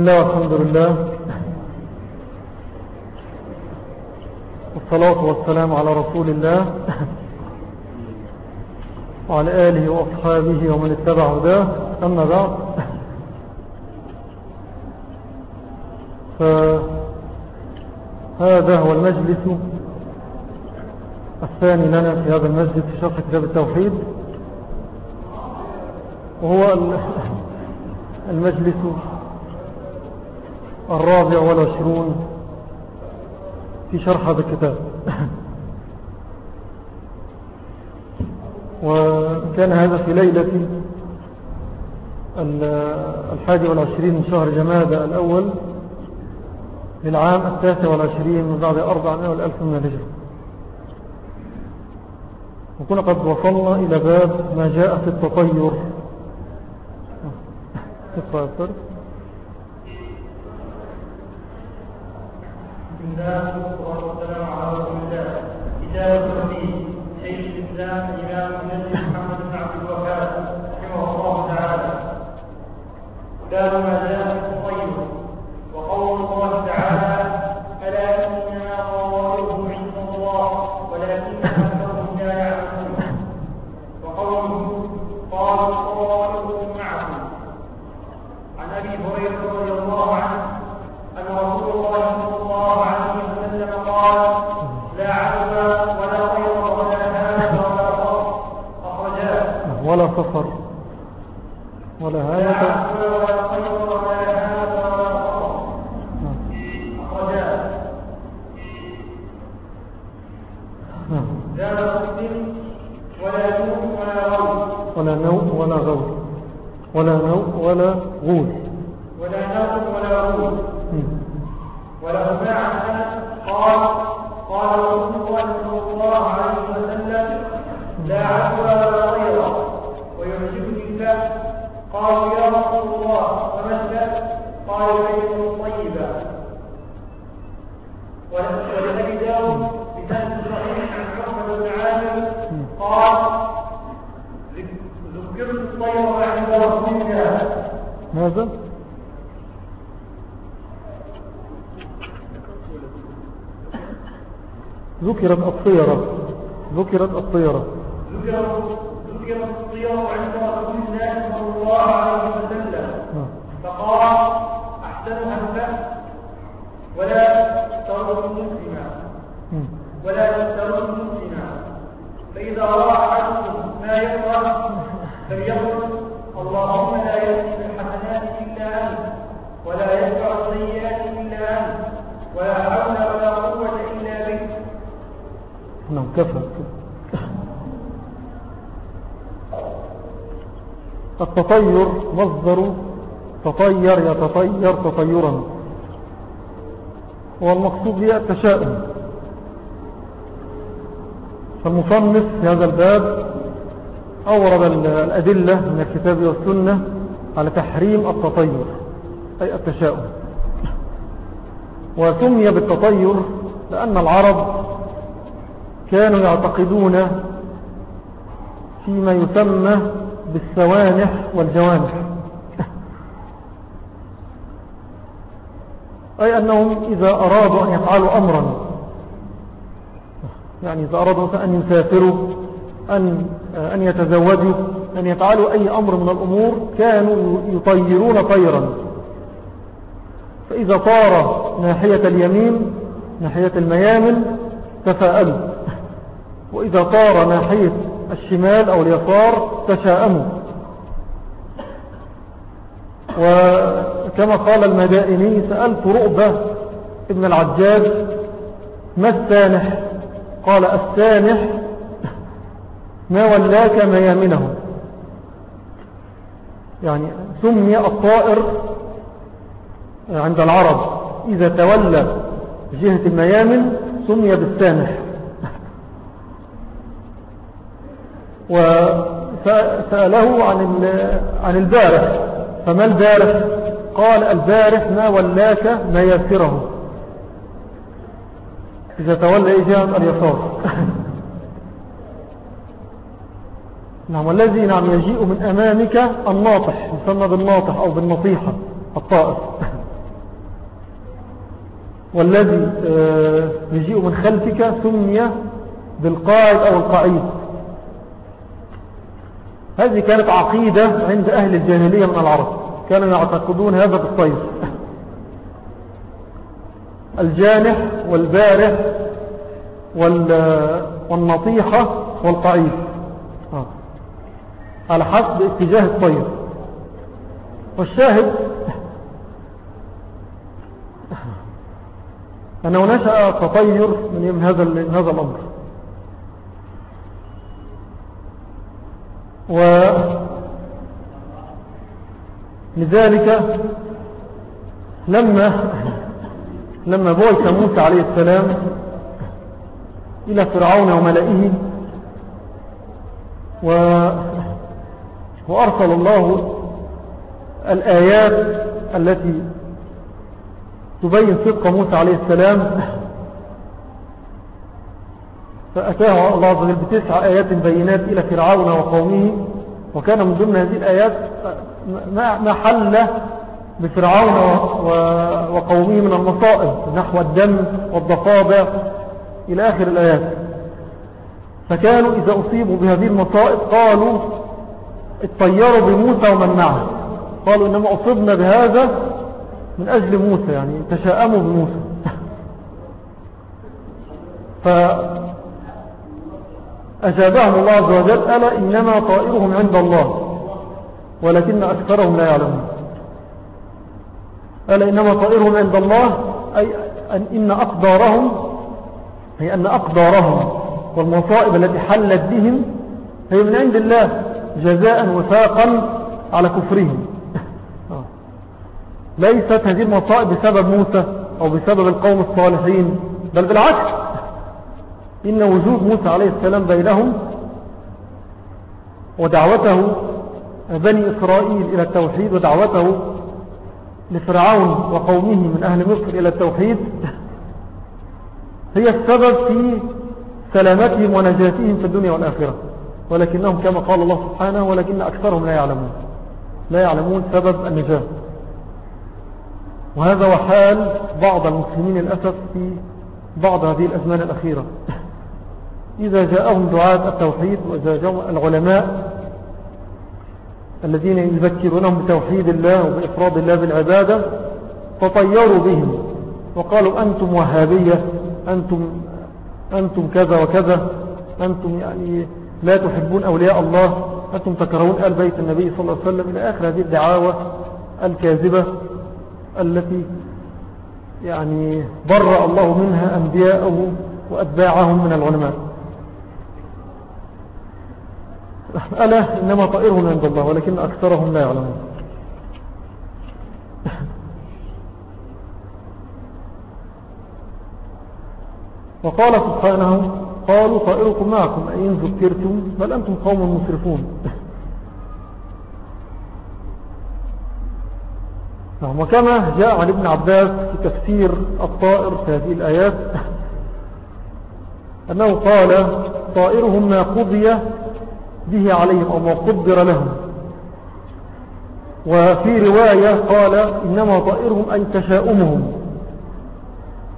الله والحمد لله والصلاة والسلام على رسول الله وعلى آله وأصحابه ومن اتبع هداه أما بعد فهذا هو المجلس الثاني لنا في هذا المسجد في شرح كتاب التوحيد وهو المجلس الرابع والعشرون في شرح هذا الكتاب. وكان هذا في ليلة الحادي والعشرين من شهر جمادة الأول للعام التاسع والعشرين من بعد أربع والألف من الهجرة. وكنا قد وصلنا إلى باب ما جاء في التطير. الفرق بسم الله والسلام على رسول الله كتاب التوحيد شيخ الاسلام امام المسجد محمد بن عبد الوهاب رحمه الله تعالى باب ما جاء في التطير وقول الله تعالى الا انما طوائرهم عند الله ولكن اكثرهم لا يعلمون وقوله قالوا طوائرهم معكم عن ابي هريره رضي الله عنه ان رسول الله صلى الله عليه وسلم قال لا عدوى ولا طير ولا هاب ولا صف اخرجاه ولا صفر ولا لا هاية عدوى ولا طير ولا هاب ولا صف اخرجاه مسلم ولا نوم ولا غول. ولا نوم ولا غول. ولا نوم ولا غول. ولا نوم ولا غول. ولهما عن انس قال قال رسول الله صلى الله عليه وسلم لا عدوى ولا طير ويعجبني الله قالوا يا رسول الله وما الشأن قال بيت طيبا ولنبي داود بسند صحيح عن محمد بن عامر قال ذكرت الطير عند رسول الله ماذا ذكرت الطيرة. ذكرت الطيرة. ذكر ذكر الطير عند رسول الله صلى الله عليه وسلم. نعم. فقال أحسنها الفهم ولا ترد مسلما مم. ولا ترد مسلما فاذا راى احدكم ما يكره فليقل اللهم لا يأتي بالحسنات الا انت ولا يدفع السيئات الا انت ولا حول ولا قوه الا بك نعم كفى التطير مصدر تطير يتطير تطيرا. والمقصود هي التشاؤم. فالمصنف في هذا الباب أورد ال- الأدلة من الكتاب والسنة على تحريم التطير أي التشاؤم. وسمي بالتطير لأن العرب كانوا يعتقدون فيما يسمى بالسوانح والجوانح. أي أنهم إذا أرادوا أن يفعلوا أمرا يعني إذا أرادوا أن يسافروا أن, أن يتزوجوا أن يفعلوا أي أمر من الأمور كانوا يطيرون طيرا. فإذا طار ناحية اليمين ناحية الميامن تفاءلوا. وإذا طار ناحية الشمال أو اليسار تشاءموا. وكما قال المدائني سألت رؤبة ابن العجاج ما السانح؟ قال السانح ما ولاك ميامنه. يعني سمي الطائر عند العرب إذا تولى جهة الميامن سمي بالسانح. وسأله عن عن البارح. فما البارح؟ قال البارح ما ولاك ما يسره. إذا تولى جهة اليسار نعم والذي نعم يجيء من أمامك الناطح يسمى بالناطح أو بالنطيحة الطائر والذي آه، يجيء من خلفك سمي بالقائد أو القعيد. هذه كانت عقيدة عند أهل الجاهلية من العرب. كانوا يعتقدون هذا بالطير الجانح والبارح والنطيحة والقعيد. آه. على حسب اتجاه الطير والشاهد أنه نشأ تطير من هذا هذا الأمر ولذلك لما لما بعث موسى عليه السلام إلى فرعون وملئه و وأرسل الله الآيات التي تبين صدق موسى عليه السلام فأتاه الله عز وجل بتسع آيات بينات إلى فرعون وقومه وكان من ضمن هذه الآيات ما حل بفرعون وقومه من المصائب نحو الدم والضفادع إلى آخر الآيات. فكانوا إذا أصيبوا بهذه المصائب قالوا اتطيروا بموسى ومن معه. قالوا إنما أصبنا بهذا من أجل موسى يعني تشاءموا بموسى. فأجابهم الله عز وجل ألا إنما طائرهم عند الله ولكن أكثرهم لا يعلمون. ألا إنما طائرهم عند الله أي أن إن أقدارهم هي أن أقدارهم والمصائب التي حلت بهم هي من عند الله جزاء وفاقا على كفرهم. ليست هذه المصائب بسبب موسى أو بسبب القوم الصالحين بل بالعكس. إن وجود موسى عليه السلام بينهم ودعوته بني إسرائيل إلى التوحيد ودعوته لفرعون وقومه من أهل مصر إلى التوحيد هي السبب في سلامتهم ونجاتهم في الدنيا والآخرة. ولكنهم كما قال الله سبحانه ولكن أكثرهم لا يعلمون. لا يعلمون سبب النجاة. وهذا وحال بعض المسلمين الأسف في بعض هذه الأزمان الأخيرة. إذا جاءهم دعاة التوحيد وإذا جاءهم العلماء الذين يذكرونهم بتوحيد الله وبإفراد الله بالعبادة تطيروا بهم وقالوا أنتم وهابية أنتم, أنتم كذا وكذا أنتم يعني لا تحبون أولياء الله أنتم تكرهون آل بيت النبي صلى الله عليه وسلم. إلى آخر هذه الدعاوة الكاذبة التي يعني برأ الله منها أنبياءه وأتباعهم من العلماء. ألا إنما طائرهم عند الله ولكن أكثرهم لا يعلمون. وقال سبحانه قالوا طائركم معكم أين ذكرتم بل أنتم قوم مسرفون. نعم وكما جاء عن ابن عباس في تفسير الطائر في هذه الآيات أنه قال طائرهم ما قضي به عليهم أو ما قدر لهم. وفي رواية قال إنما طائرهم أي تشاؤمهم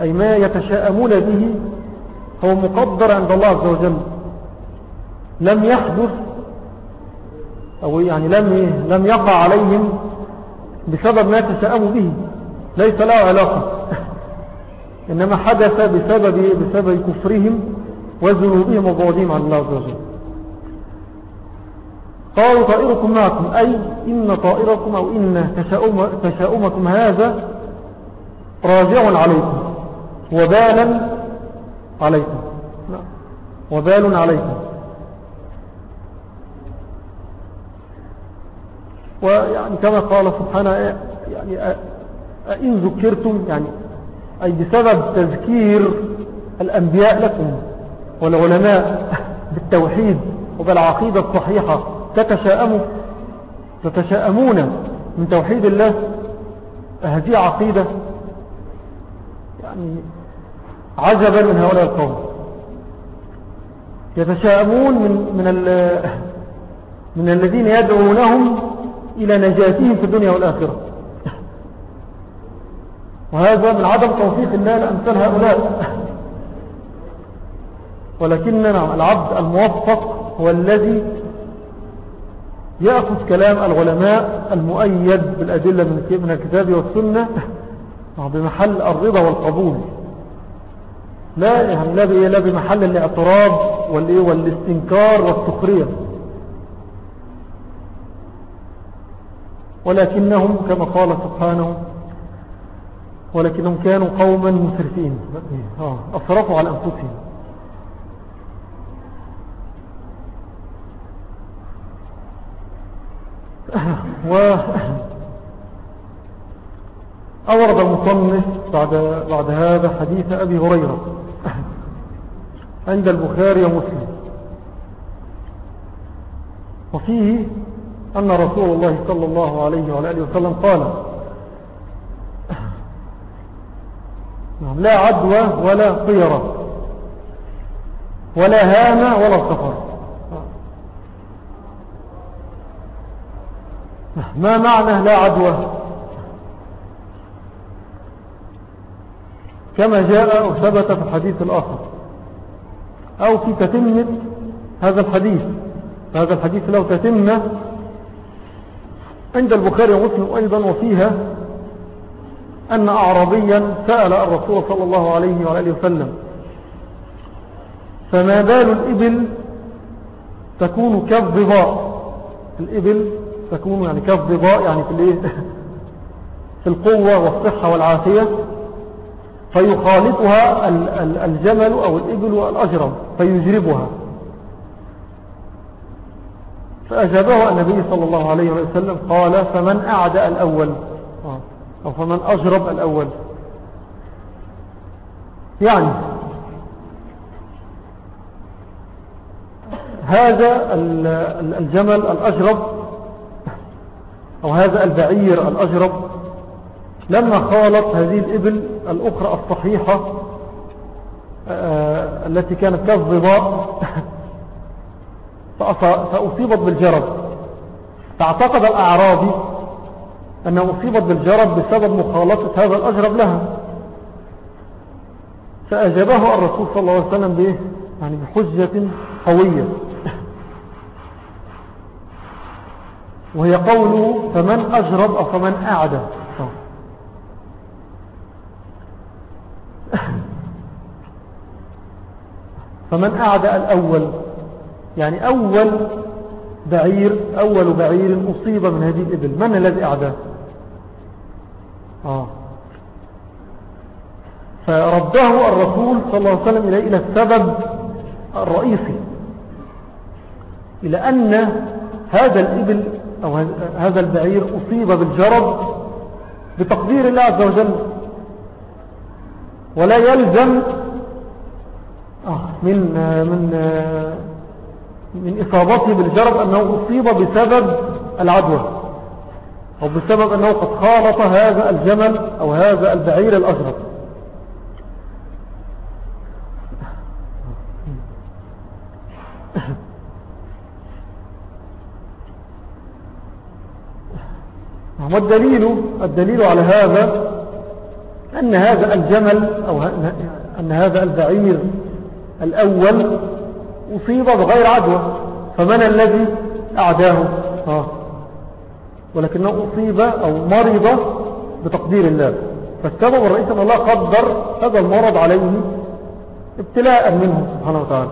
أي ما يتشاءمون به هو مقدر عند الله عز وجل. لم يحدث أو يعني لم لم يقع عليهم بسبب ما تشاءموا به ليس له علاقة. إنما حدث بسبب, بسبب كفرهم وذنوبهم وبعدهم عن الله عز وجل. قالوا طائركم معكم أي إن طائركم أو إن تشاؤم تشاؤمكم هذا راجع عليكم وبالا عليكم وبال عليكم. ويعني كما قال سبحانه يعني إن ذكرتم يعني أي بسبب تذكير الأنبياء لكم والعلماء بالتوحيد وبالعقيدة الصحيحة. تتشاءموا تتشاءمون من توحيد الله. هذه عقيدة يعني عجبا من هؤلاء القوم. يتشاءمون من, من, من الذين يدعونهم إلى نجاتهم في الدنيا والآخرة. وهذا من عدم توفيق الله لأمثال هؤلاء. ولكن العبد الموفق هو الذي يأخذ كلام العلماء المؤيد بالأدلة من الكتاب والسنة بمحل الرضا والقبول. لا يعني لا بمحل الاعتراض والاستنكار والسخرية ولكنهم كما قال سبحانه ولكنهم كانوا قوما مسرفين. آه، أصرفوا على أنفسهم. و أورد المصنف بعد, بعد هذا حديث أبي هريرة عند البخاري ومسلم. وفيه أن رسول الله صلى الله عليه وعلى آله وسلم قال لا عدوى ولا طيرة ولا هامة ولا سفر. ما معنى لا عدوى؟ كما جاء أو ثبت في الحديث الآخر. أو في تتمة هذا الحديث. هذا الحديث له تتمة عند البخاري ومسلم أيضا وفيها أن أعرابيا سأل الرسول صلى الله عليه وآله وسلم فما بال الإبل تكون كالضباء الإبل تكون يعني كالضباء يعني في, في القوة والصحة والعافية. فيخالطها الجمل أو الإبل الأجرم فيجربها. فأجابه النبي صلى الله عليه وسلم قال فمن أعدى الأول. أو فمن أجرب الأول. يعني هذا الجمل الأجرب أو هذا البعير الأجرب لما خالط هذه الإبل الأخرى الصحيحة آه، التي كانت كالضباء فأصيبت بالجرب. فاعتقد الأعرابي أنه أصيبت بالجرب بسبب مخالطة هذا الأجرب لها. فأجابه الرسول صلى الله عليه وسلم يعني بحجة قوية. وهي قوله فمن أجرب أو فمن أعدى فمن أعدى الأول يعني أول بعير أول بعير أصيب من هذه الإبل. من الذي أعداه؟ آه. فرده الرسول صلى الله عليه وسلم إلى السبب الرئيسي إلى أن هذا الإبل أو هذا البعير أصيب بالجرب بتقدير الله عز وجل. ولا يلزم آه، من من من إصابته بالجرب أنه أصيب بسبب العدوى أو بسبب أنه قد خالط هذا الجمل أو هذا البعير الأجرب والدليل الدليل على هذا أن هذا الجمل أو أن هذا البعير الأول أصيب بغير عدوى فمن الذي أعداه؟ آه. ولكنه أصيب أو مرض بتقدير الله. فالسبب الرئيس أن الله قدر هذا المرض عليه ابتلاء منه سبحانه وتعالى.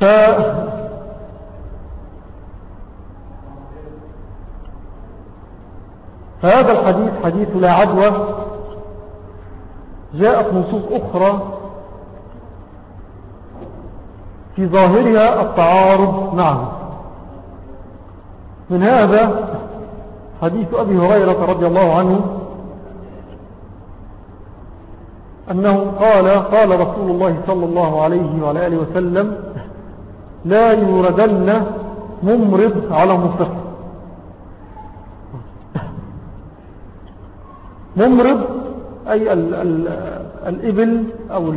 ف فهذا الحديث حديث لا عدوى. جاءت نصوص أخرى في ظاهرها التعارض معه. من هذا حديث أبي هريرة رضي الله عنه أنه قال قال رسول الله صلى الله عليه وعلى آله وسلم لا يوردن ممرض على مصح ممرض أي ال ال الإبل أو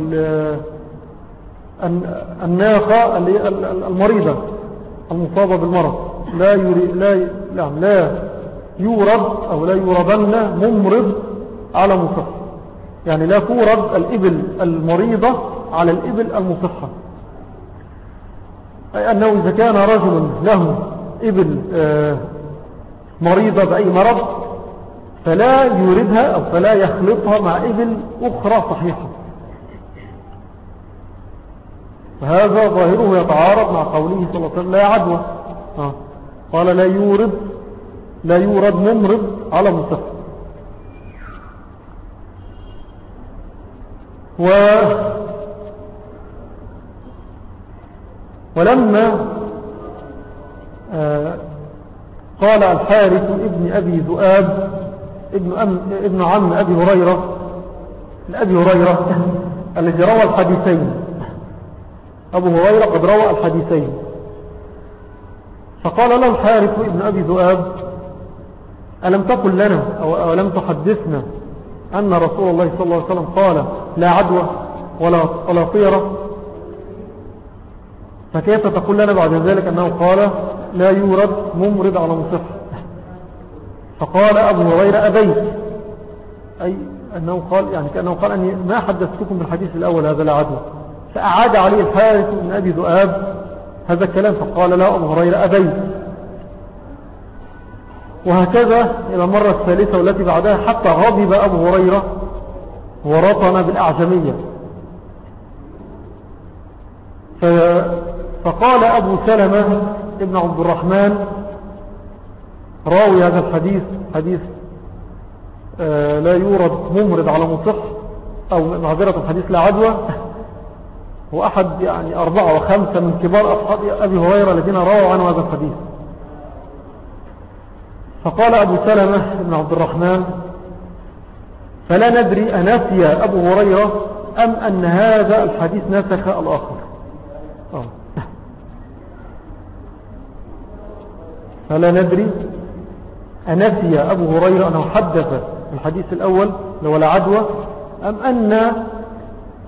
الناقة المريضة المصابة بالمرض. لا لا لا, لا يورد أو لا يوردن ممرض على مصح يعني لا تورد الإبل المريضة على الإبل المصحة. أي أنه إذا كان رجل له إبل آه، مريضة بأي مرض فلا يوردها أو فلا يخلطها مع إبل أخرى صحيحة. فهذا ظاهره يتعارض مع قوله صلى الله عليه وسلم لا عدوى. آه. قال لا يورد لا يورد ممرض على مصف و ولما آه قال الحارث ابن أبي ذؤاب ابن, أم ابن عم أبي هريرة الأبي هريرة الذي روى الحديثين. أبو هريرة قد روى الحديثين. فقال له الحارث ابن أبي ذؤاب ألم تقل لنا أو ألم تحدثنا أن رسول الله صلى الله عليه وسلم قال لا عدوى ولا, ولا طيرة فكيف تقول لنا بعد ذلك أنه قال لا يورد ممرض على مصف فقال أبو هريرة أبيت. أي أنه قال يعني كأنه قال أني ما حدثتكم بالحديث الأول هذا لا عدوى. فأعاد عليه الحارث من أبي ذؤاب هذا الكلام فقال لا أبو هريرة أبيت. وهكذا إلى المرة الثالثة والتي بعدها حتى غضب أبو هريرة ورطن بالأعجمية. فقال أبو سلمة ابن عبد الرحمن راوي هذا الحديث حديث آه، لا يورد ممرض على مصح أو معذرة الحديث لا عدوى. هو أحد يعني أربعة وخمسة من كبار أصحاب أبي هريرة الذين رووا عنه هذا الحديث. فقال أبو سلمة بن عبد الرحمن فلا ندري أنسي أبو هريرة أم أن هذا الحديث نسخ الآخر. آه. فلا ندري أنسي أبو هريرة أنه حدث الحديث الأول لو لا عدوى أم أن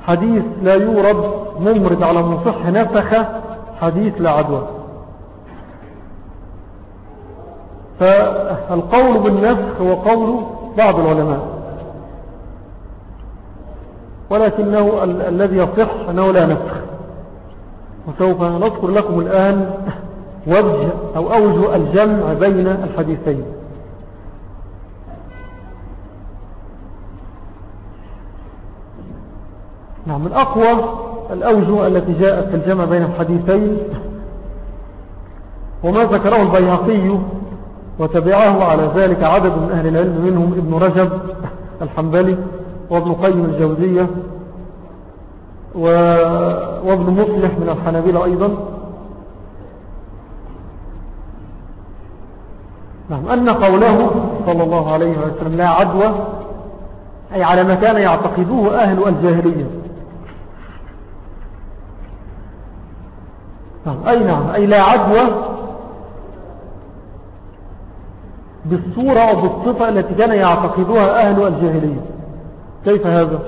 حديث لا يورد ممرد على مصح نسخ حديث لا عدوى. فالقول بالنسخ هو قول بعض العلماء. ولكنه ال الذي يصح أنه لا نسخ وسوف نذكر لكم الآن وجه أو أوجه الجمع بين الحديثين. نعم من أقوى الأوجه التي جاءت في الجمع بين الحديثين. وما ذكره البيهقي وتبعه على ذلك عدد من أهل العلم منهم ابن رجب الحنبلي وابن قيم الجوزية وابن مصلح من الحنابلة أيضا. نعم أن قوله صلى الله عليه وسلم لا عدوى أي على ما كان يعتقدوه أهل الجاهلية نعم أي نعم؟ أي لا عدوى بالصورة وبالصفة التي كان يعتقدوها أهل الجاهلية. كيف هذا؟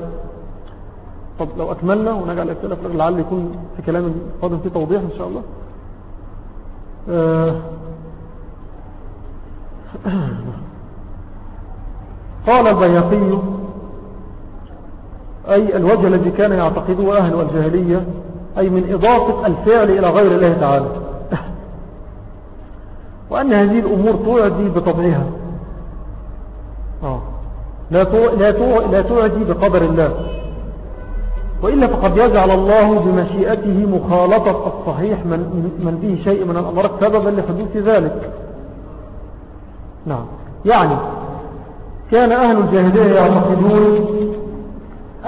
طب لو أكملنا ونجعل الأسئلة لعل يكون في كلام القادم في توضيح إن شاء الله. آه. قال البياقي أي الوجه الذي كان يعتقده أهل الجاهلية أي من إضافة الفعل إلى غير الله تعالى. وأن هذه الأمور تعدي بطبعها. آه. لا لا تعدي بقدر الله. وإلا فقد يجعل الله بمشيئته مخالطة الصحيح من, من به شيء من الأمراض سببا لحدوث ذلك. نعم. يعني كان أهل الجاهلية يعتقدون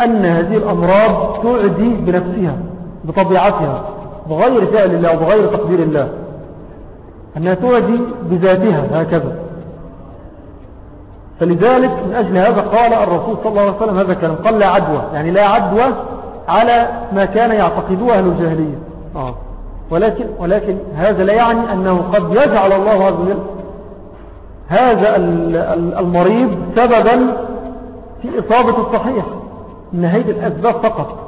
أن هذه الأمراض تعدي بنفسها. بطبيعتها بغير فعل الله وبغير تقدير الله. أنها تعدي بذاتها هكذا. فلذلك من أجل هذا قال الرسول صلى الله عليه وسلم هذا كلام قال لا عدوى. يعني لا عدوى على ما كان يعتقدوه أهل الجاهلية. آه. ولكن, ولكن هذا لا يعني أنه قد يجعل الله عز وجل هذا المريض سببا في إصابة الصحيح من هذه الأسباب فقط.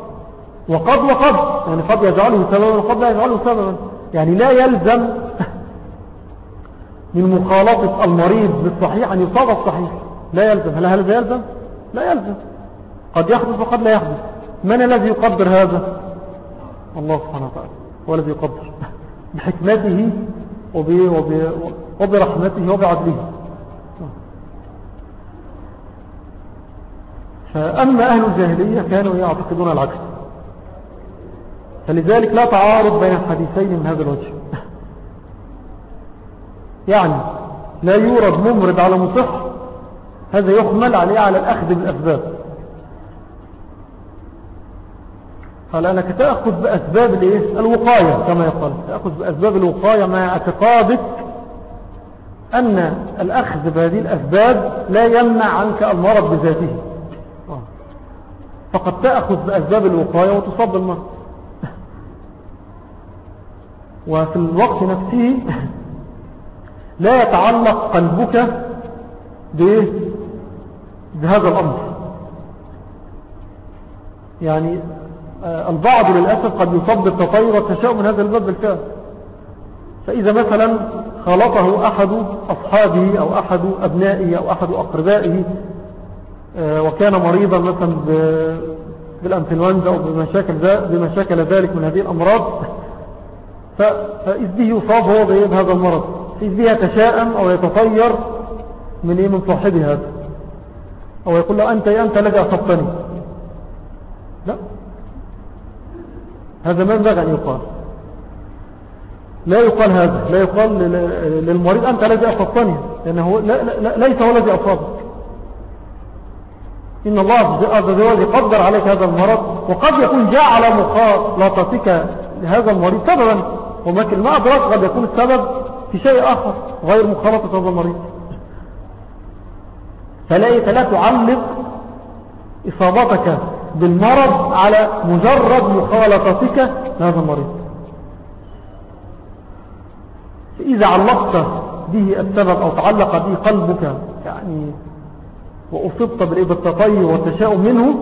وقد وقد يعني قد يجعله سببا وقد لا يجعله سببا. يعني لا يلزم من مخالطة المريض بالصحيح أن يصاب الصحيح. لا يلزم. هل هذا يلزم؟ لا يلزم. قد يحدث وقد لا يحدث. من الذي يقدر هذا؟ الله سبحانه وتعالى. هو الذي يقدر. بحكمته وبرحمته وبعدله. فأما أهل الجاهلية كانوا يعتقدون العكس. فلذلك لا تعارض بين الحديثين من هذا الوجه. يعني لا يورد ممرض على مصح هذا يحمل عليه على الأخذ بالأسباب قال أنك تأخذ بأسباب الوقاية كما يقال. تأخذ بأسباب الوقاية مع اعتقادك أن الأخذ بهذه الأسباب لا يمنع عنك المرض بذاته. فقد تأخذ بأسباب الوقاية وتصاب المرض. وفي الوقت نفسه لا يتعلق قلبك بهذا الأمر. يعني آه، البعض للأسف قد يصب التطير والتشاؤم من هذا الباب بالفعل. فإذا مثلا خلطه أحد أصحابه أو أحد أبنائه أو أحد أقربائه آه، وكان مريضا مثلا بالأنفلونزا أو بمشاكل, بمشاكل ذلك من هذه الأمراض فإذ به يصاب هو بهذا المرض. إذ به يتشاءم أو يتطير من إيه؟ من صاحبه هذا. أو يقول له أنت أنت الذي أصبتني. لا. هذا ما ينبغي أن يقال. لا يقال هذا. لا يقال للمريض أنت الذي أصبتني. لأنه لا لا ليس هو الذي أصابك. إن الله عز وجل يقدر عليك هذا المرض وقد يكون جاء على مخالطتك لهذا المريض سببا ومثل ما أدرك قد يكون السبب في شيء آخر غير مخالطة هذا المريض. فلا لا تعلق إصابتك بالمرض على مجرد مخالطتك لهذا المريض. فإذا علقت به السبب أو تعلق به قلبك يعني وأصبت بالتطير والتشاؤم منه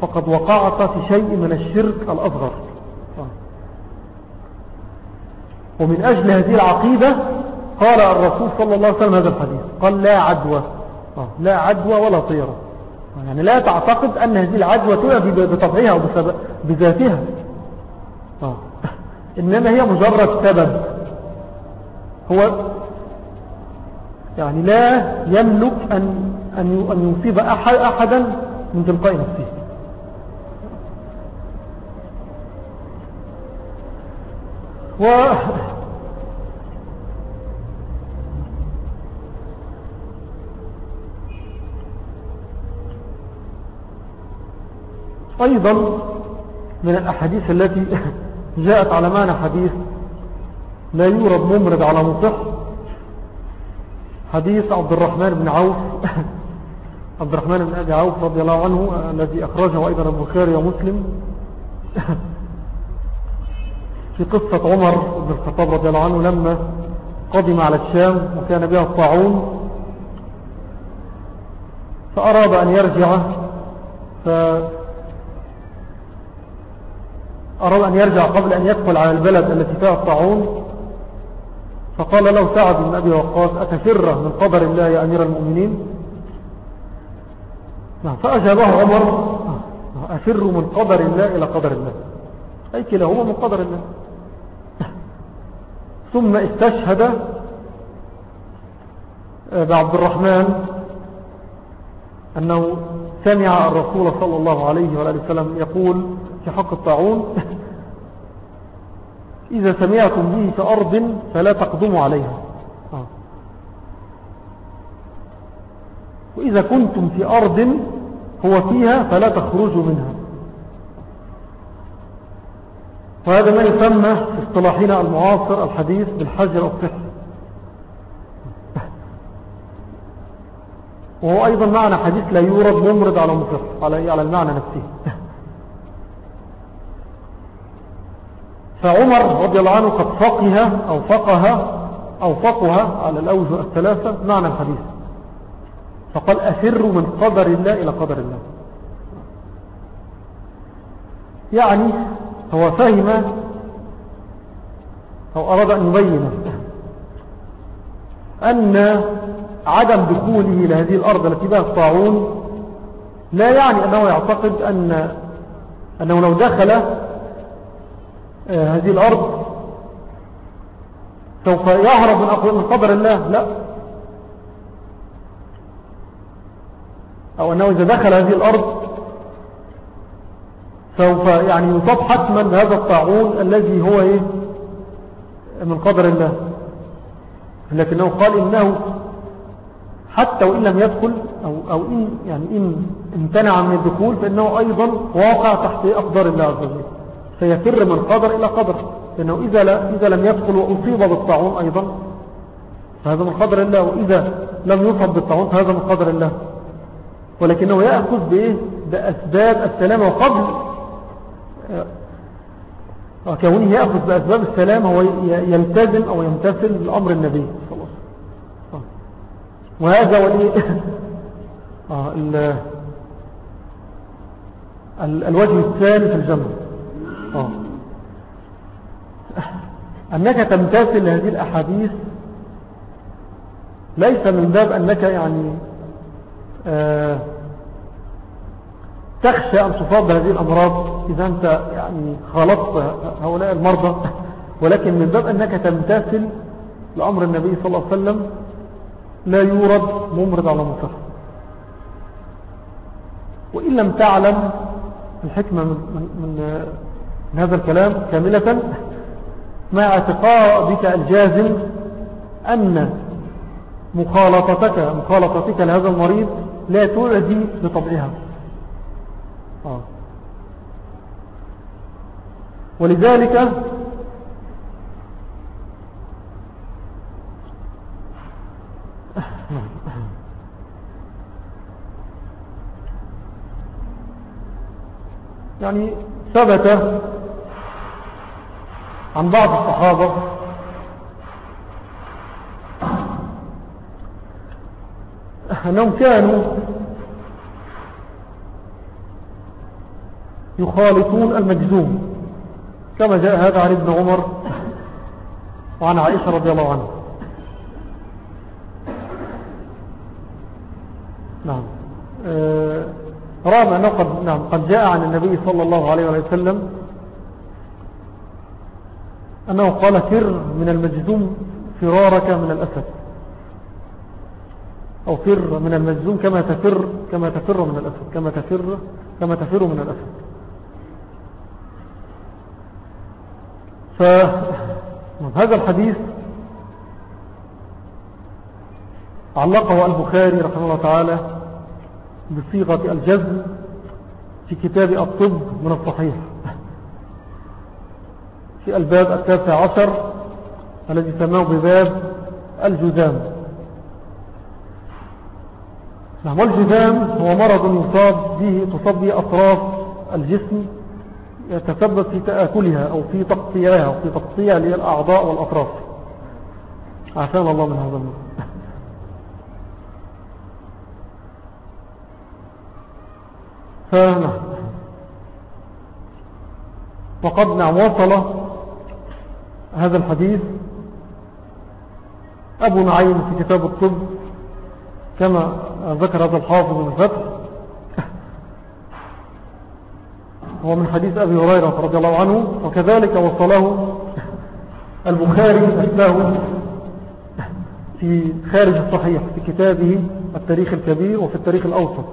فقد وقعت في شيء من الشرك الأصغر. ومن أجل هذه العقيدة قال الرسول صلى الله عليه وسلم هذا الحديث. قال لا عدوى. لا عدوى ولا طيرة. يعني لا تعتقد أن هذه العدوى تؤدي بطبعها بذاتها. إنما هي مجرد سبب. هو يعني لا يملك أن, أن يصيب أحد أحدا من تلقاء نفسه. و أيضا من الأحاديث التي جاءت على معنى حديث لا يورد ممرض على مصح حديث عبد الرحمن بن عوف عبد الرحمن بن أبي عوف رضي الله عنه الذي أخرجه أيضا البخاري ومسلم في قصة عمر بن الخطاب رضي الله عنه لما قدم على الشام وكان بها الطاعون فأراد أن يرجع أراد أن يرجع قبل أن يدخل على البلد التي فيها الطاعون فقال له سعد بن أبي وقاص أتفر من قدر الله يا أمير المؤمنين؟ نعم، فأجابه عمر أفر من قدر الله إلى قدر الله. أي كلاهما من قدر الله. ثم استشهد بعبد الرحمن أنه سمع الرسول صلى الله عليه وآله وسلم يقول في حق الطاعون. إذا سمعتم به في أرض فلا تقدموا عليها. آه. وإذا كنتم في أرض هو فيها فلا تخرجوا منها. وهذا ما يسمى في اصطلاحنا المعاصر الحديث بالحجر الصحي وهو أيضا معنى حديث لا يورد ممرض على مصر على المعنى نفسه. فعمر رضي الله عنه قد فقه أو فقه أو فقه على الأوجه الثلاثة معنى الحديث. فقال أفر من قدر الله إلى قدر الله. يعني هو فهم أو أراد أن يبين أن عدم دخوله لهذه الأرض التي بها الطاعون لا يعني أنه يعتقد أن أنه لو دخل هذه الأرض سوف يهرب من قدر الله؟ لا. أو أنه إذا دخل هذه الأرض سوف يعني يصاب حتما هذا الطاعون الذي هو إيه؟ من قدر الله. لكنه قال إنه حتى وإن لم يدخل أو, أو إن, يعني إن امتنع من الدخول فإنه أيضا واقع تحت أقدار الله عز وجل. سيفر من قدر إلى قدر لأنه إذا, لا إذا لم يدخل وأصيب بالطاعون أيضا فهذا من قدر الله وإذا لم يصب بالطاعون فهذا من قدر الله. ولكنه يأخذ بإيه؟ بأسباب السلامة وقبل. وكونه آه، يأخذ بأسباب السلام هو يلتزم أو يمتثل لأمر النبي عليه وسلم. وهذا ولي آه الوجه الثاني في الجنة آه. أنك تمتثل هذه الأحاديث ليس من باب أنك يعني آه تخشى أن تصاب بهذه الأمراض. إذا أنت يعني خلطت هؤلاء المرضى ولكن من باب أنك تمتثل لأمر النبي صلى الله عليه وسلم لا يورد ممرض على مصر وإن لم تعلم الحكمة من, من, من هذا الكلام كاملة مع اعتقادك الجازم أن مخالطتك مخالطتك لهذا المريض لا تعدي بطبعها آه. ولذلك يعني ثبت عن بعض الصحابة. أنهم كانوا يخالطون المجزوم كما جاء هذا عن ابن عمر وعن عائشة رضي الله عنه نعم. رابع أنه قد, نعم قد جاء عن النبي صلى الله عليه وسلم أنه قال فر من المجزوم فرارك من الأسد. أو فر من المجزوم كما تفر كما تفر من الأسد كما تفر كما تفر من الأسد. فهذا الحديث علقه البخاري رحمه الله تعالى بصيغة الجزم في كتاب الطب من الصحيح. في الباب التاسع عشر الذي سماه بباب الجذام نعم والجذام هو مرض يصاب به تصاب به أطراف الجسم يتسبب في تآكلها أو في تقطيعها أو في تقطيع للأعضاء والأطراف. عافانا الله من هذا المرض فنعم. وقد نعم وصل هذا الحديث أبو نعيم في كتاب الطب كما ذكر هذا الحافظ من الفتح. هو من حديث أبي هريرة رضي الله عنه وكذلك وصله البخاري نفسه في خارج الصحيح في كتابه التاريخ الكبير وفي التاريخ الأوسط.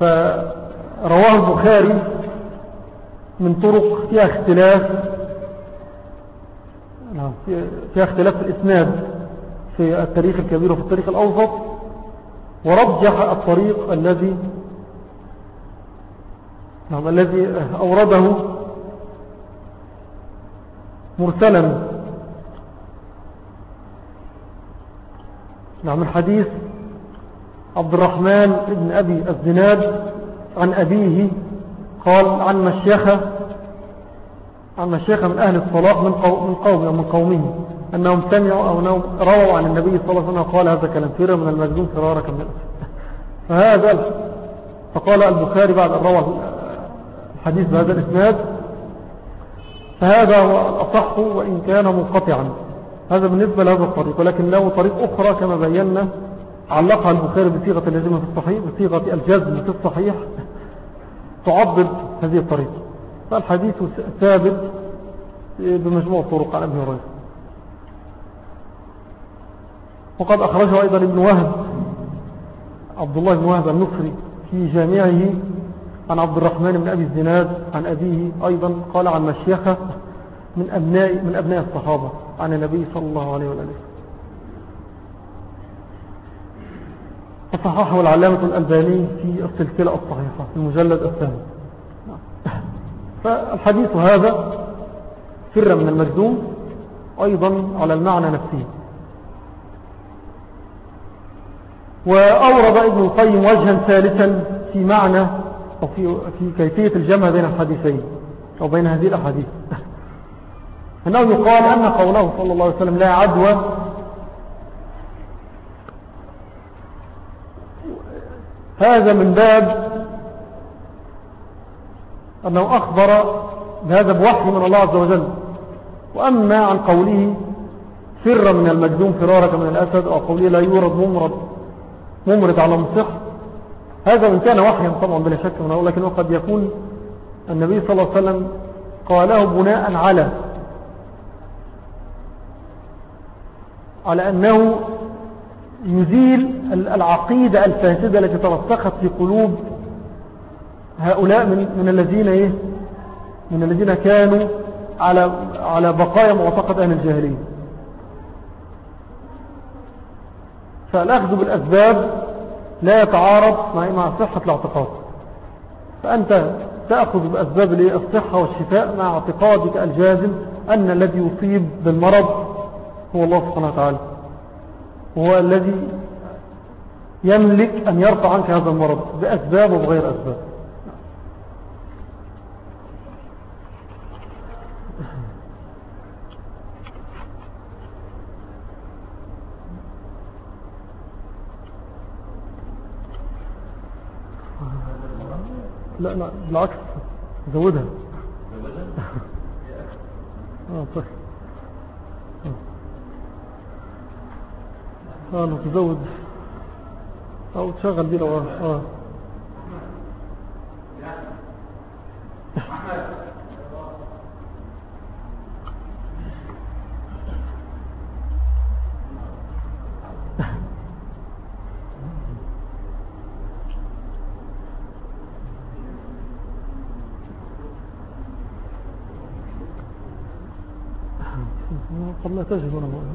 فرواه البخاري من طرق فيها اختلاف. نعم، فيها اختلاف في الإسناد في التاريخ الكبير وفي التاريخ الأوسط. ورجح الطريق الذي نعم الذي أورده مرسلا. نعم الحديث عبد الرحمن بن أبي الزناد عن أبيه قال عن مشيخة عن مشيخة من أهل الصلاح من قوم من قوم من قومه أنهم سمعوا أو رووا عن النبي صلى الله عليه وسلم قال هذا كلام فر من المجنون فرارك من فهذا فقال البخاري بعد أن روى الحديث بهذا الإسناد فهذا هو الأصح وإن كان منقطعا. هذا بالنسبة لهذا الطريق ولكن له طريق أخرى كما بينا علقها البخاري بصيغة اللازمة في الصحيح بصيغة الجزم في الصحيح. تعضد هذه الطريقة. فالحديث ثابت بمجموع الطرق عن ابن هريرة. وقد أخرجه أيضا ابن وهب عبد الله بن وهب النصري في جامعه عن عبد الرحمن بن أبي الزناد عن أبيه أيضا قال عن مشيخة من أبناء, من أبناء الصحابة عن النبي صلى الله عليه وسلم فصححه العلامة الألباني في السلسلة الصحيحة في المجلد الثاني. فالحديث هذا فر من المجزوم أيضا على المعنى نفسه. وأورد ابن القيم وجها ثالثا في معنى أو في, في كيفية الجمع بين الحديثين أو بين هذه الأحاديث. أنه يقال أن قوله صلى الله عليه وسلم لا عدوى هذا من باب أنه أخبر بهذا بوحي من الله عز وجل. وأما عن قوله فر من المجدوم فرارك من الأسد أو قوله لا يورد ممرض ممرض على مصح هذا من كان وحيا طبعا بلا شك منه لكن قد يكون النبي صلى الله عليه وسلم قاله بناء على على أنه يزيل العقيدة الفاسدة التي ترسخت في قلوب هؤلاء من, من الذين إيه؟ من الذين كانوا على على بقايا معتقد أهل الجاهلية. فالأخذ بالأسباب لا يتعارض مع مع صحة الاعتقاد. فأنت تأخذ بأسباب الصحة والشفاء مع اعتقادك الجازم أن الذي يصيب بالمرض هو الله سبحانه وتعالى. هو الذي يملك أن يرفع عنك هذا المرض بأسباب وبغير أسباب. لا لا بالعكس زودها. آه طيب. آه لو تزود أو تشغل دي لو آه. قبل لا تجد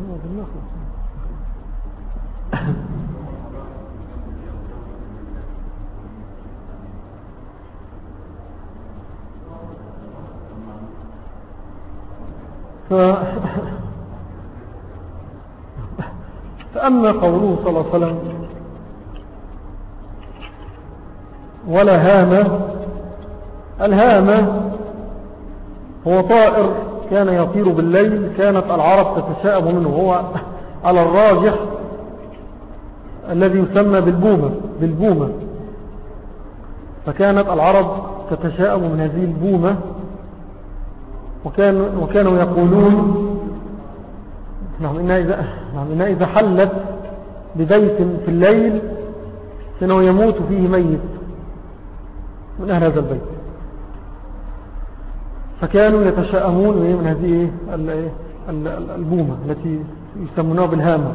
فأما قوله صلى الله عليه وسلم ولا هامة الهامة هو طائر كان يطير بالليل كانت العرب تتشاءب منه هو على الراجح الذي يسمى بالبومة بالبومة. فكانت العرب تتشاءب من هذه البومة وكان وكانوا يقولون نعم إنها إذا, نعم إنها إذا حلت ببيت في الليل فإنه يموت فيه ميت من أهل هذا البيت. فكانوا يتشاءمون من هذه البومة التي يسمونها بالهامة.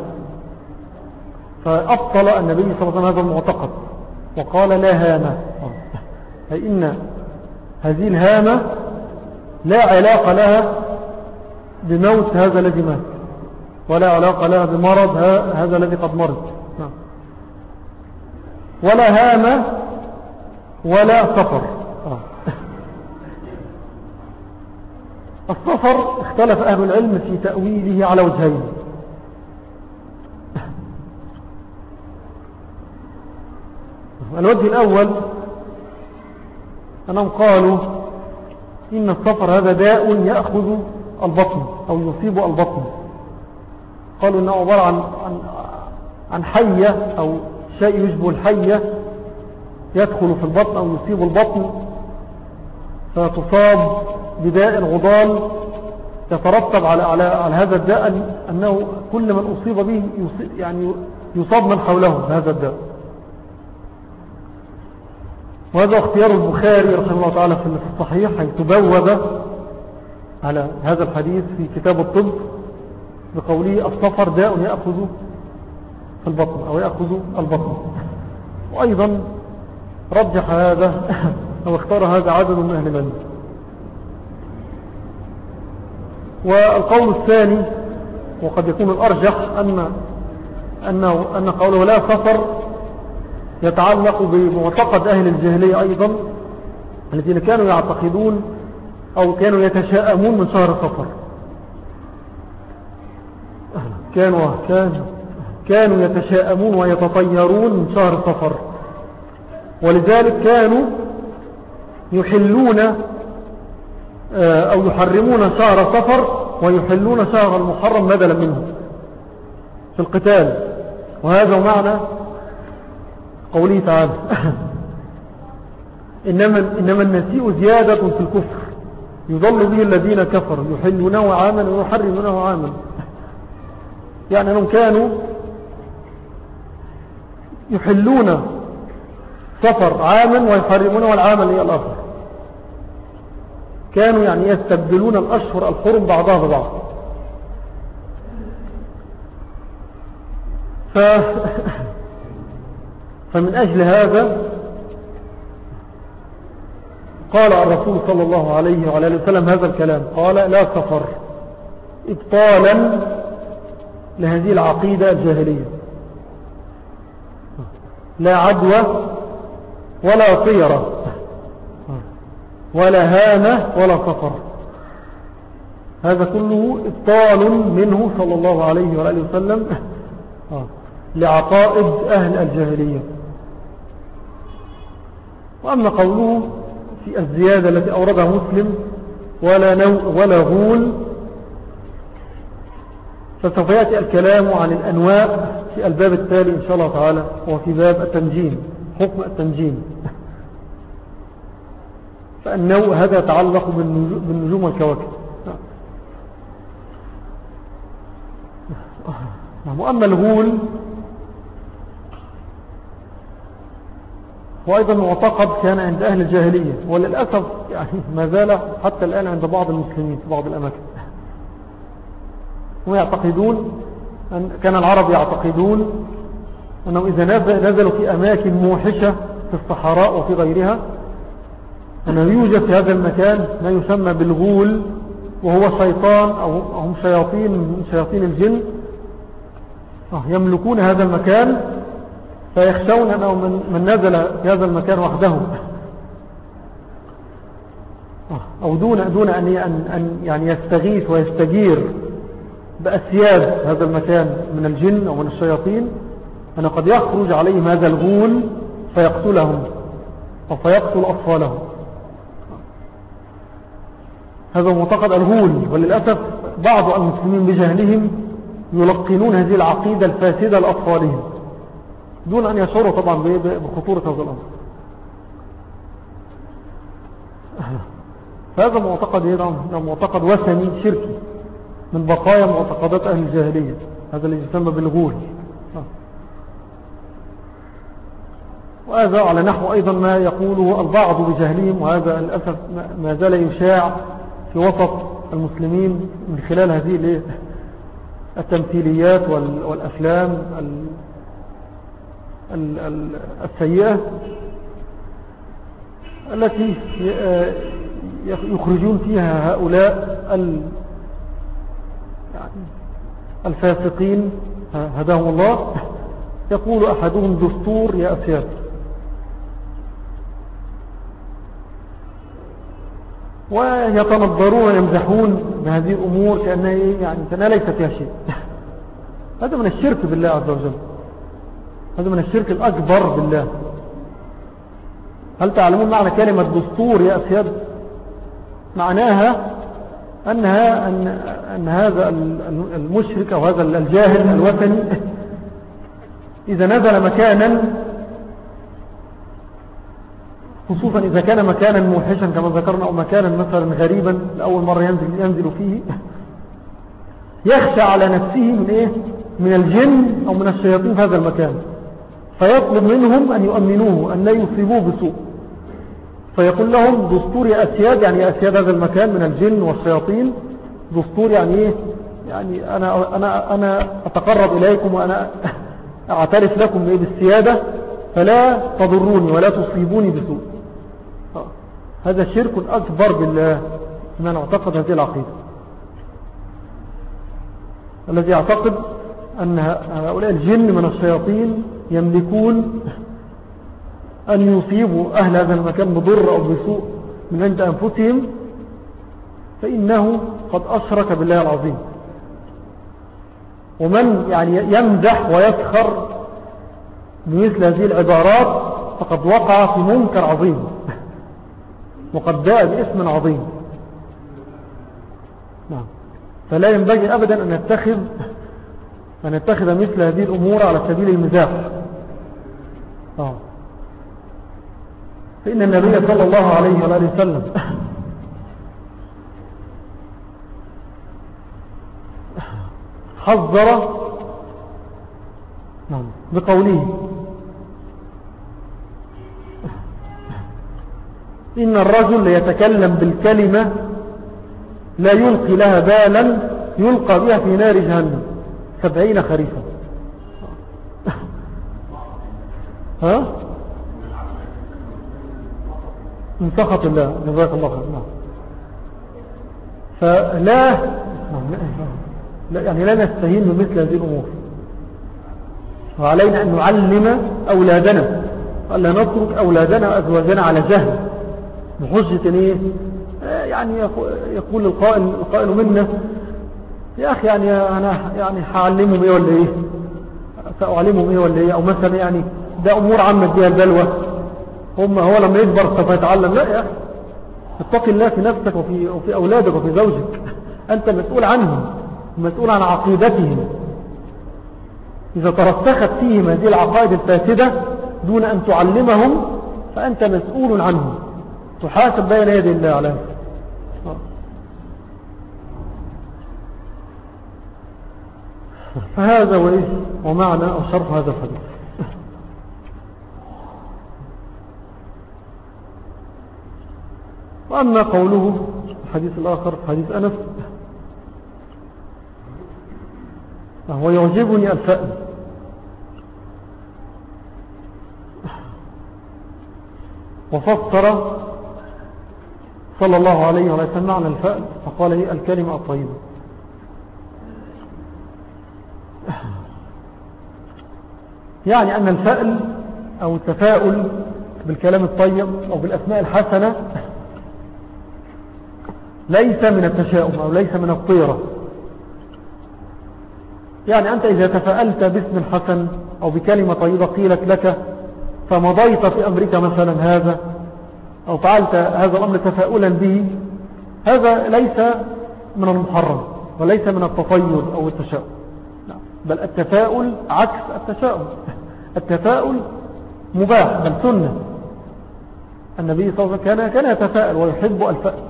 فأبطل النبي صلى الله عليه وسلم هذا المعتقد وقال لا هامة. أي إن هذه الهامة لا علاقة لها بموت هذا الذي مات ولا علاقة لها بمرض هذا الذي قد مرض نعم. ولا هامة ولا سفر آه. السفر اختلف أهل العلم في تأويله على وجهين الوجه الأول أنهم قالوا إن السفر هذا داء يأخذ البطن أو يصيب البطن. قالوا إنه عبارة عن, عن, عن حية أو شيء يشبه الحية يدخل في البطن أو يصيب البطن. فتصاب بداء الغضال يترتب على, على, على هذا الداء أنه كل من أصيب به يعني يصاب من حوله هذا الداء. وهذا اختيار البخاري رحمه الله تعالى في الصحيح حيث بوب على هذا الحديث في كتاب الطب بقوله الصفر داء يأخذ في البطن أو يأخذ البطن. وأيضا رجح هذا أو اختار هذا عدد من أهل من والقول الثاني وقد يكون الأرجح أن, أنه أن قوله لا سفر يتعلق بمعتقد أهل الجاهلية أيضا الذين كانوا يعتقدون أو كانوا يتشاءمون من شهر سفر كانوا, كانوا, كانوا يتشاءمون ويتطيرون من شهر سفر ولذلك كانوا يحلون آه، أو يحرمون شهر سفر ويحلون شهر المحرم بدلا منه في القتال. وهذا معنى قوله تعالى إنما, إنما النسيء زيادة في الكفر. يضل به الذين كفروا يحلونه عاما ويحرمونه عاما يعني أنهم كانوا يحلون سفر عاما ويحرمونه العام اللي هي الآخر. كانوا يعني يستبدلون الأشهر الحرم بعضها ببعض. ف... فمن أجل هذا قال الرسول صلى الله عليه وعلى آله وسلم هذا الكلام. قال لا سفر إبطالا لهذه العقيدة الجاهلية. لا عدوى ولا طيرة ولا هامة ولا سفر هذا كله إبطال منه صلى الله عليه وآله وسلم لعقائد أهل الجاهلية. وأما قوله في الزيادة التي أوردها مسلم ولا, نو ولا غول فسوف يأتي الكلام عن الأنواع في الباب التالي إن شاء الله تعالى وفي باب التنجيم حكم التنجيم. فالنوع هذا يتعلق بالنجوم والكواكب. وأما الغول هو أيضا معتقد كان عند أهل الجاهلية وللأسف يعني ما زال حتى الآن عند بعض المسلمين في بعض الأماكن. هم يعتقدون أن كان العرب يعتقدون أنهم إذا نزلوا في أماكن موحشة في الصحراء وفي غيرها أنه يوجد في هذا المكان ما يسمى بالغول وهو شيطان أو هم شياطين من شياطين الجن. آه، يملكون هذا المكان فيخشون أنه من, من نزل في هذا المكان وحده آه، أو دون, دون أن, أن يعني يستغيث ويستجير بأسياد هذا المكان من الجن أو من الشياطين أنه قد يخرج عليهم هذا الغول فيقتلهم أو فيقتل أطفالهم. هذا معتقد الغول وللأسف بعض المسلمين بجهلهم يلقنون هذه العقيدة الفاسدة لأطفالهم. دون أن يشعروا طبعا بخطورة هذا الأمر. فهذا معتقد معتقد وثني شركي من بقايا معتقدات أهل الجاهلية هذا اللي يسمى بالغول. وهذا على نحو أيضا ما يقوله البعض بجهلهم وهذا للأسف ما زال يشاع في وسط المسلمين من خلال هذه التمثيليات والأفلام السيئة التي يخرجون فيها هؤلاء الفاسقين هداهم الله. يقول أحدهم دستور يا أسياد. ويتنظرون ويمزحون بهذه الأمور كأنها, يعني كأنها ليس فيها شيء هذا من الشرك بالله عز وجل. هذا من الشرك الأكبر بالله. هل تعلمون معنى كلمة دستور يا أسياد معناها أنها أن, أن هذا المشرك أو هذا الجاهل الوثني إذا نزل مكانا خصوصا إذا كان مكانا موحشا كما ذكرنا أو مكانا مثلا غريبا لأول مرة ينزل, ينزل فيه يخشى على نفسه من إيه؟ من الجن أو من الشياطين في هذا المكان. فيطلب منهم أن يؤمنوه أن لا يصيبوه بسوء. فيقول لهم دستور يا أسياد. يعني يا أسياد هذا المكان من الجن والشياطين؟ دستور يعني إيه؟ يعني أنا, أنا, أنا أتقرب إليكم وأنا أعترف لكم بالسيادة فلا تضروني ولا تصيبوني بسوء. هذا شرك أكبر بالله من أعتقد هذه العقيدة. الذي يعتقد أن هؤلاء الجن من الشياطين يملكون أن يصيبوا أهل هذا المكان بضر أو بسوء من عند أنفسهم فإنه قد أشرك بالله العظيم. ومن يعني يمزح ويسخر بمثل هذه العبارات فقد وقع في منكر عظيم وقد جاء باسم عظيم. نعم. فلا ينبغي أبدا أن نتخذ أن نتخذ مثل هذه الأمور على سبيل المزاح آه. فإن النبي صلى الله عليه وآله وسلم حذر نعم بقوله إن الرجل ليتكلم بالكلمة لا يلقي لها بالا يلقى بها في نار جهنم سبعين خريفا من سخط الله. جزاك الله خير نعم. فلا لا يعني لا نستهين بمثل هذه الأمور. وعلينا أن نعلم أولادنا. ألا نترك أولادنا وأزواجنا على جهل. بحجة إيه يعني يقول القائل, القائل منا يا أخي يعني أنا يعني حعلمهم إيه ولا إيه؟ سأعلمهم إيه ولا إيه؟ أو مثلا يعني ده أمور عامة بها البلوة هم هو لما يكبر سوف يتعلم. لا يا أخي اتق الله في نفسك وفي, وفي أولادك وفي زوجك. أنت مسؤول عنهم مسؤول عن عقيدتهم. إذا ترسخت فيهم هذه العقائد الفاسدة دون أن تعلمهم فأنت مسؤول عنهم. تحاسب بين يدي الله عليه فهذا وإيه ومعنى أو شرح هذا الحديث. وأما قوله الحديث الآخر حديث أنس هو يعجبني الفأل وفسر صلى الله عليه وسلم معنى الفأل فقال هي الكلمة الطيبة. يعني أن الفأل أو التفاؤل بالكلام الطيب أو بالأسماء الحسنة ليس من التشاؤم أو ليس من الطيرة. يعني أنت إذا تفألت باسم حسن أو بكلمة طيبة قيلت لك فمضيت في أمرك مثلا هذا أو فعلت هذا الأمر تفاؤلا به هذا ليس من المحرم وليس من التطير أو التشاؤم. نعم. بل التفاؤل عكس التشاؤم. التفاؤل مباح بل سنة. النبي صلى الله عليه وسلم كان, يتفاءل ويحب الفأل.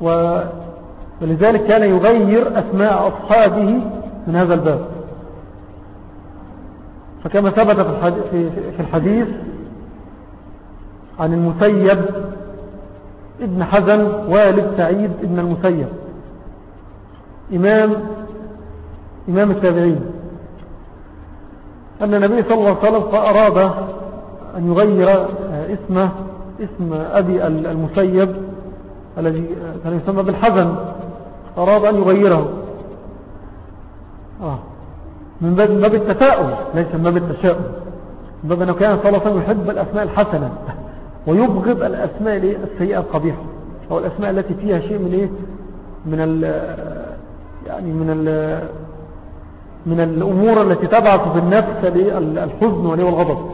ولذلك كان يغير أسماء أصحابه من هذا الباب. فكما ثبت في الحديث عن المسيب ابن حزن والد سعيد ابن المسيب إمام إمام التابعين. أن النبي صلى الله عليه وسلم فأراد أن يغير اسمه اسم أبي المسيب الذي كان يسمى بالحزن أراد أن يغيره. آه. من باب التفاؤل ليس من باب التشاؤم. من باب أنه كان صلى الله عليه وسلم يحب الأسماء الحسنة ويبغض الأسماء السيئة القبيحة. أو الأسماء التي فيها شيء من إيه؟ من ال يعني من ال من الأمور التي تبعث في النفس للحزن والغضب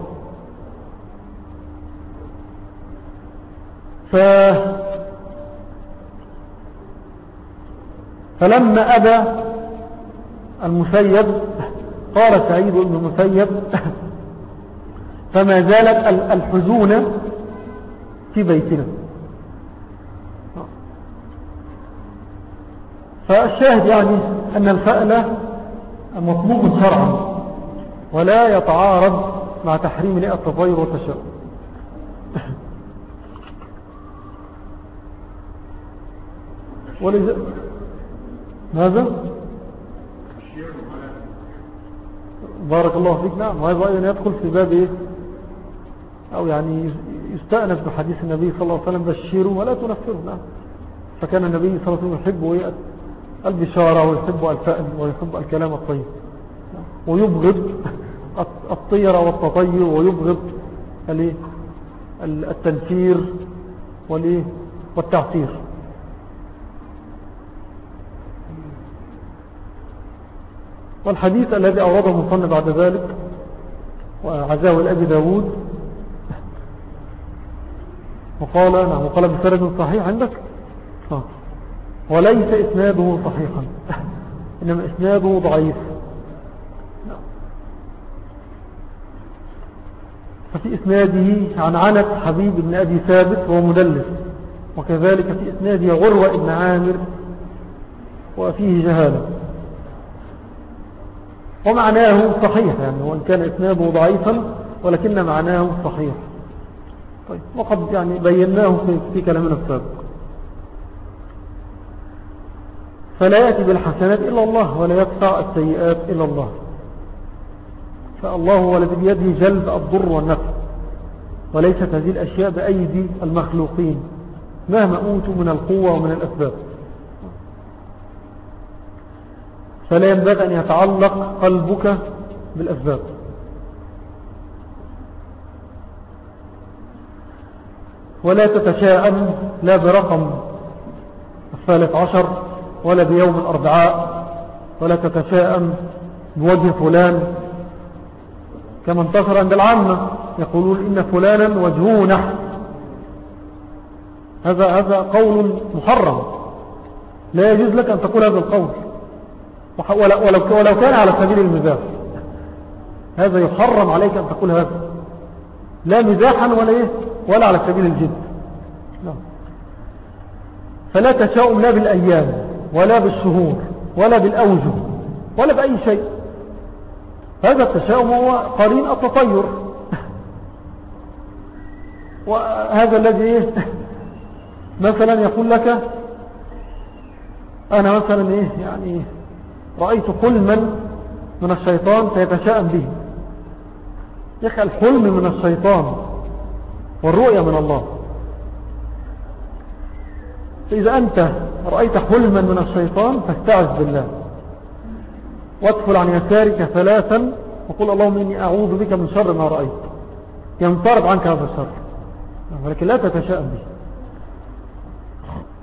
ف فلما أبى المسيب قال سعيد بن المسيب فما زالت الحزون في بيتنا. فالشاهد يعني أن الفأل مطلوب شرعا ولا يتعارض مع تحريم التطير والتشاؤم ولذا ماذا؟ بارك الله فيك. نعم وهذا أيضا يدخل في باب إيه؟ أو يعني يستأنف بحديث النبي صلى الله عليه وسلم بشيروا ولا تنفروا. نعم. فكان النبي صلى الله عليه وسلم يحب البشارة ويحب الفأل ويحب الكلام الطيب. ويبغض الطيرة والتطير ويبغض التنفير والتعطير. والحديث الذي أورده مصنف بعد ذلك وعزاه الأبي داود. وقال نعم وقال بسرد صحيح عندك. آه. وليس إسناده صحيحا. إنما إسناده ضعيف. ففي إسناده عن عنك حبيب بن أبي ثابت وهو مدلس. وكذلك في إسناده غروة بن عامر وفيه جهالة. ومعناه صحيح يعني وإن كان إسناده ضعيفا ولكن معناه صحيح. طيب وقد يعني بيناه في, كلامنا السابق. فلا يأتي بالحسنات إلا الله ولا يدفع السيئات إلا الله. فالله هو الذي بيده جلب الضر والنفع وليست هذه الأشياء بأيدي المخلوقين مهما أوتوا من القوة ومن الأسباب. فلا ينبغي أن يتعلق قلبك بالأسباب. ولا تتشاءم لا برقم الثالث عشر ولا بيوم الأربعاء ولا تتشاءم بوجه فلان. كما انتصر عند العامة يقولون إن فلانا وجهه نحن هذا هذا قول محرم. لا يجوز لك أن تقول هذا القول. ولو, كان على سبيل المزاح. هذا يحرم عليك أن تقول هذا. لا مزاحا ولا إيه؟ ولا على سبيل الجد. لا. فلا تشاؤم لا بالأيام ولا بالشهور ولا بالأوجه ولا بأي شيء. هذا التشاؤم هو قرين التطير. وهذا الذي إيه؟ مثلا يقول لك أنا مثلا إيه؟ يعني رأيت حلما من الشيطان فيتشاءم به. يخي الحلم من الشيطان والرؤية من الله. فإذا أنت رأيت حلما من الشيطان فاستعذ بالله. وادخل عن يسارك ثلاثا وقل اللهم إني أعوذ بك من شر ما رأيت. ينطرد عنك هذا الشر. ولكن لا تتشاءم به.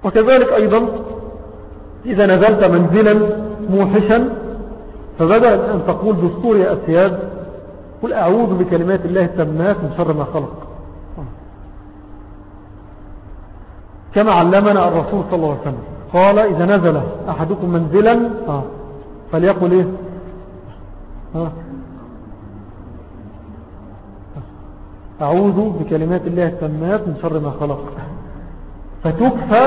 وكذلك أيضا إذا نزلت منزلا موحشا فبدل أن تقول دستور يا أسياد قل أعوذ بكلمات الله التمات من شر ما خلق. كما علمنا الرسول صلى الله عليه وسلم قال إذا نزل أحدكم منزلا آه، فليقل إيه؟ آه. أعوذ بكلمات الله التمات من شر ما خلق. فتكفى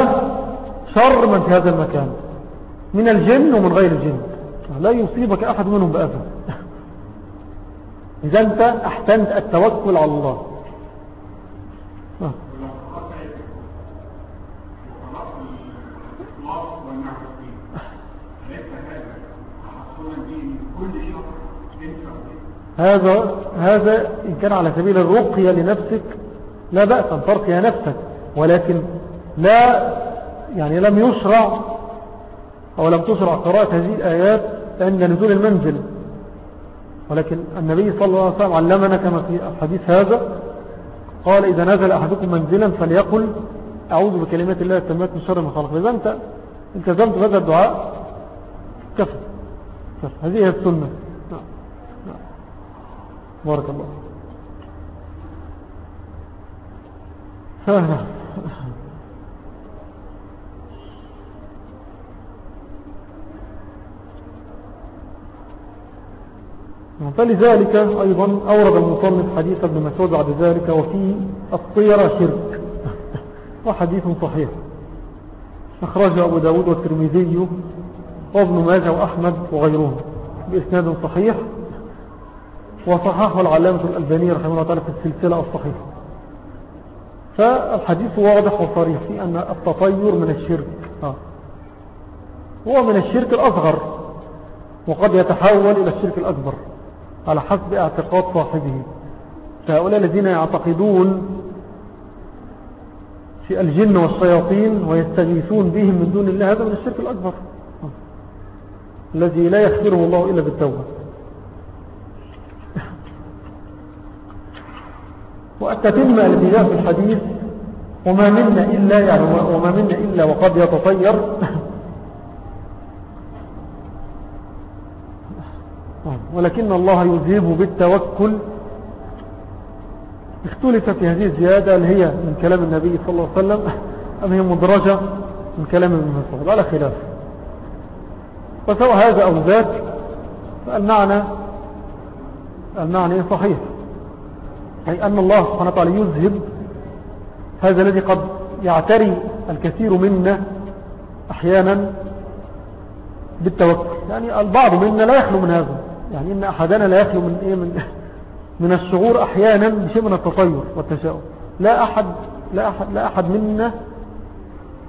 شر من في هذا المكان. من الجن ومن غير الجن. لا يصيبك أحد منهم بأذى. إذا أنت أحسنت التوكل على الله. هذا هذا إن كان على سبيل الرقية لنفسك لا بأس أن ترقي نفسك ولكن لا يعني لم يشرع أو لم تشرع قراءة هذه الآيات عند نزول المنزل؟ ولكن النبي صلى الله عليه وسلم علمنا كما في الحديث هذا قال إذا نزل أحدكم منزلا فليقل أعوذ بكلمات الله التمات من شر ما خلق. إذا أنت التزمت بهذا الدعاء كفر هذه هي السنة. بارك الله فلذلك أيضا أورد المصنف حديث ابن مسعود بعد ذلك وفي الطيرة شرك. وحديث صحيح. أخرجه أبو داود والترمذي وابن ماجه وأحمد وغيرهم بإسناد صحيح. وصححه العلامة الألباني رحمه الله تعالى في السلسلة الصحيحة. فالحديث واضح وصريح في أن التطير من الشرك. آه. هو من الشرك الأصغر وقد يتحول إلى الشرك الأكبر. على حسب اعتقاد صاحبه. فهؤلاء الذين يعتقدون في الجن والشياطين ويستغيثون بهم من دون الله هذا من الشرك الأكبر. الذي لا يخبره الله إلا بالتوبة. وأتتم الذي جاء في الحديث وما منا إلا يعني وما منا إلا وقد يتطير. ولكن الله يذهب بالتوكل. اختلف في هذه الزيادة اللي هي من كلام النبي صلى الله عليه وسلم أم هي مدرجة من كلام ابن مسعود على خلاف. فسواء هذا أو ذاك فالمعنى المعنى صحيح. أي أن الله سبحانه وتعالى يذهب هذا الذي قد يعتري الكثير منا أحيانا بالتوكل. يعني البعض منا لا يخلو من هذا. يعني إن أحدنا لا يخلو من, إيه من, من الشعور أحيانا بشيء من التطير والتشاؤم. لا أحد, لا أحد, لا أحد منا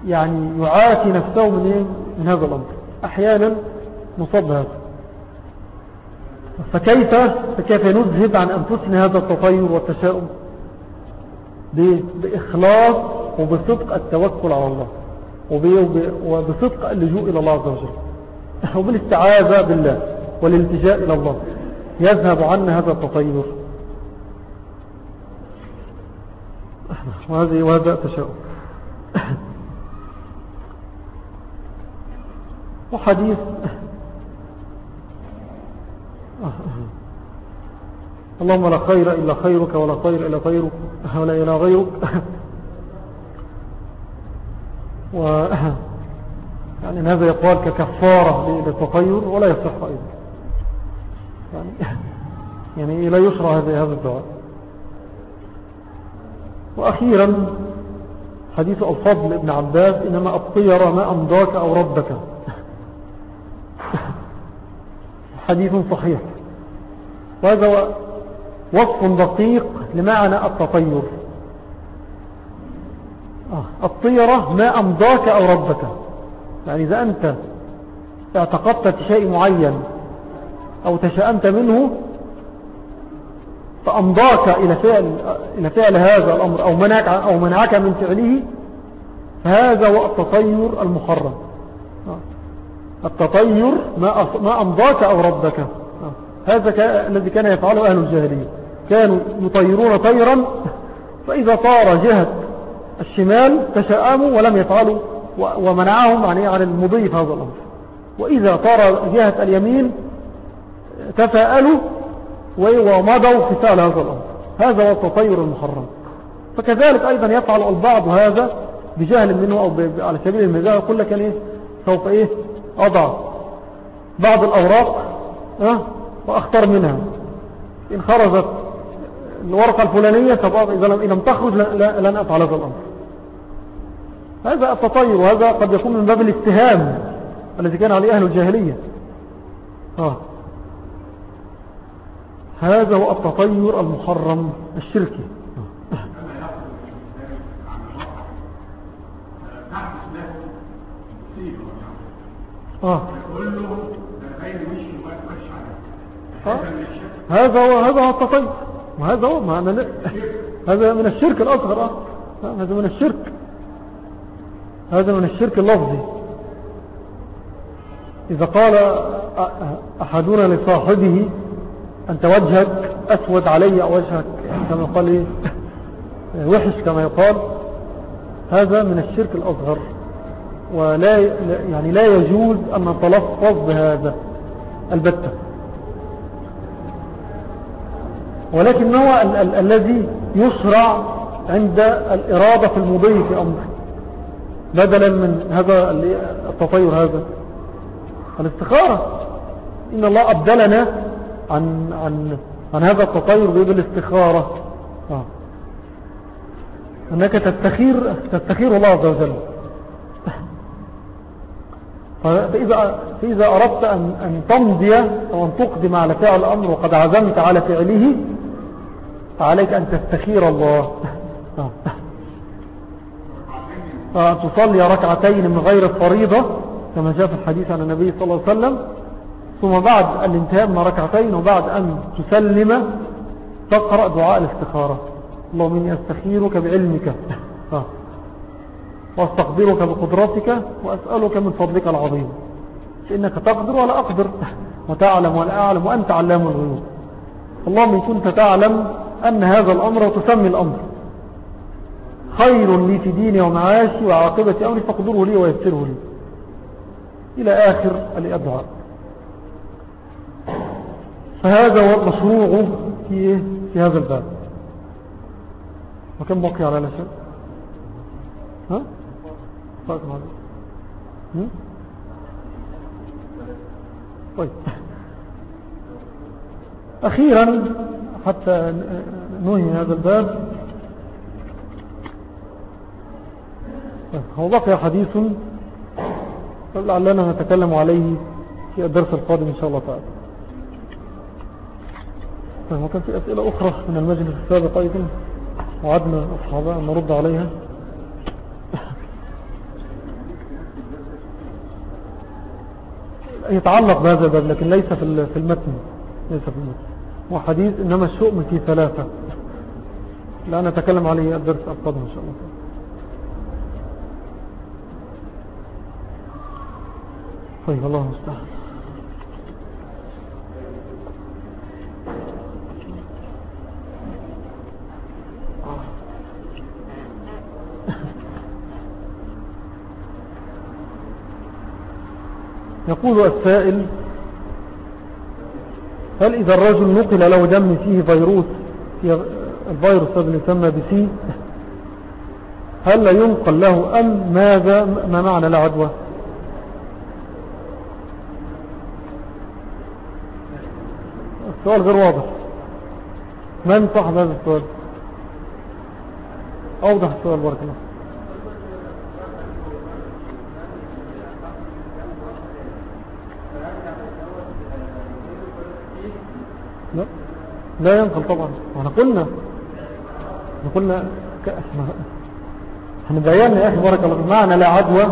يعني يعافي نفسه من, إيه من هذا الأمر. أحيانا مصاب هذا فكيف فكيف نذهب عن أنفسنا هذا التطير والتشاؤم؟ بإخلاص وبصدق التوكل على الله. وبصدق اللجوء إلى الله عز وجل. وبالاستعاذة بالله. والالتجاء إلى الله. يذهب عنا هذا التطير. وهذا وهذا تشاؤم. وحديث اللهم لا خير إلا خيرك ولا خير إلا خيرك ولا إلا غيرك. و يعني هذا يقال ككفارة للتطير ولا يصح أيضا. يعني, لا يشرع هذا الدعاء وأخيرا حديث الفضل ابن عباس إنما الطير ما أمضاك أو ربك. حديث صحيح. وهذا وصف دقيق لمعنى التطير. آه، الطيرة ما أمضاك أو ربك. يعني إذا أنت اعتقدت شيء معين أو تشأنت منه فأمضاك إلى فعل, إلى فعل هذا الأمر أو منعك, أو منعك من فعله فهذا هو التطير المحرم. التطير ما, أمضاك أو آه. هذا الذي كان يفعله أهل الجاهلية كانوا يطيرون طيرا فإذا طار جهة الشمال تشاءموا ولم يفعلوا ومنعهم عن المضي في هذا الأمر وإذا طار جهة اليمين تفاءلوا ومضوا في فعل هذا الأمر. هذا هو التطير المحرم. فكذلك أيضا يفعل البعض هذا بجهل منه أو على سبيل المزاح يقول لك إيه سوف إيه أضع بعض الأوراق أه وأختار منها. إن خرجت الورقة الفلانية إذا لم تخرج لن أفعل هذا الأمر. هذا التطير وهذا قد يكون من باب الاتهام الذي كان عليه أهل الجاهلية. آه. هذا هو التطير المحرم الشركي. آه. آه. هذا هو هذا هو التطير. وهذا هو؟ معنى هذا من الشرك الأصغر. آه. هذا من الشرك. هذا من الشرك اللفظي. إذا قال أحدنا لصاحبه أنت وجهك أسود علي أو وجهك كما يقال إيه؟ وحش كما يقال. هذا من الشرك الأصغر ولا يعني لا يجوز أن نتلفظ بهذا البتة. ولكن هو ال ال الذي يشرع عند الإرادة في المضي في أمر بدلا من هذا التطير هذا. الاستخارة. إن الله أبدلنا عن, عن, عن هذا التطير بالاستخارة آه. أنك تستخير, تستخير الله عز وجل. فإذا, فإذا أردت أن, أن تمضي أو أن تقدم على فعل الأمر وقد عزمت على فعله فعليك أن تستخير الله. تصلي ركعتين من غير الفريضة كما جاء في الحديث عن النبي صلى الله عليه وسلم. ثم بعد الانتهاء من ركعتين وبعد أن تسلم تقرأ دعاء الاستخارة. اللهم إني أستخيرك بعلمك. وأستقدرك بقدرتك وأسألك من فضلك العظيم. إنك تقدر ولا أقدر. وتعلم ولا أعلم وأنت علام الغيوب. اللهم إن كنت تعلم أن هذا الأمر وتسمي الأمر. خير لي في ديني ومعاشي وعاقبة أمري فاقدره لي ويسره لي. إلى آخر الأدعاء. فهذا هو مشروع في, في هذا الباب. وكم بقي على الأشياء ها؟ طيب. أخيرا حتى نهي هذا الباب. هو بقي حديث لعلنا نتكلم عليه في الدرس القادم إن شاء الله تعالى. طيب، وكان في أسئلة أخرى من المجلس السابق أيضا وعدنا أصحابها أن نرد عليها. يتعلق بهذا الباب لكن ليس في المتن ليس في المتن. هو حديث إنما الشؤم في ثلاثة. لا نتكلم عليه الدرس القادم إن شاء الله. طيب الله مستعان يقول السائل هل إذا الرجل نقل له دم فيه فيروس الفيروس الذي يسمى بسي؟ هل لا ينقل له أم ماذا؟ ما معنى العدوى السؤال غير واضح. من صاحب هذا السؤال؟ أوضح السؤال بارك الله لا لا ينقل طبعا. إحنا قلنا قلنا إحنا بيانا يا أخي بارك الله معنى لا عدوى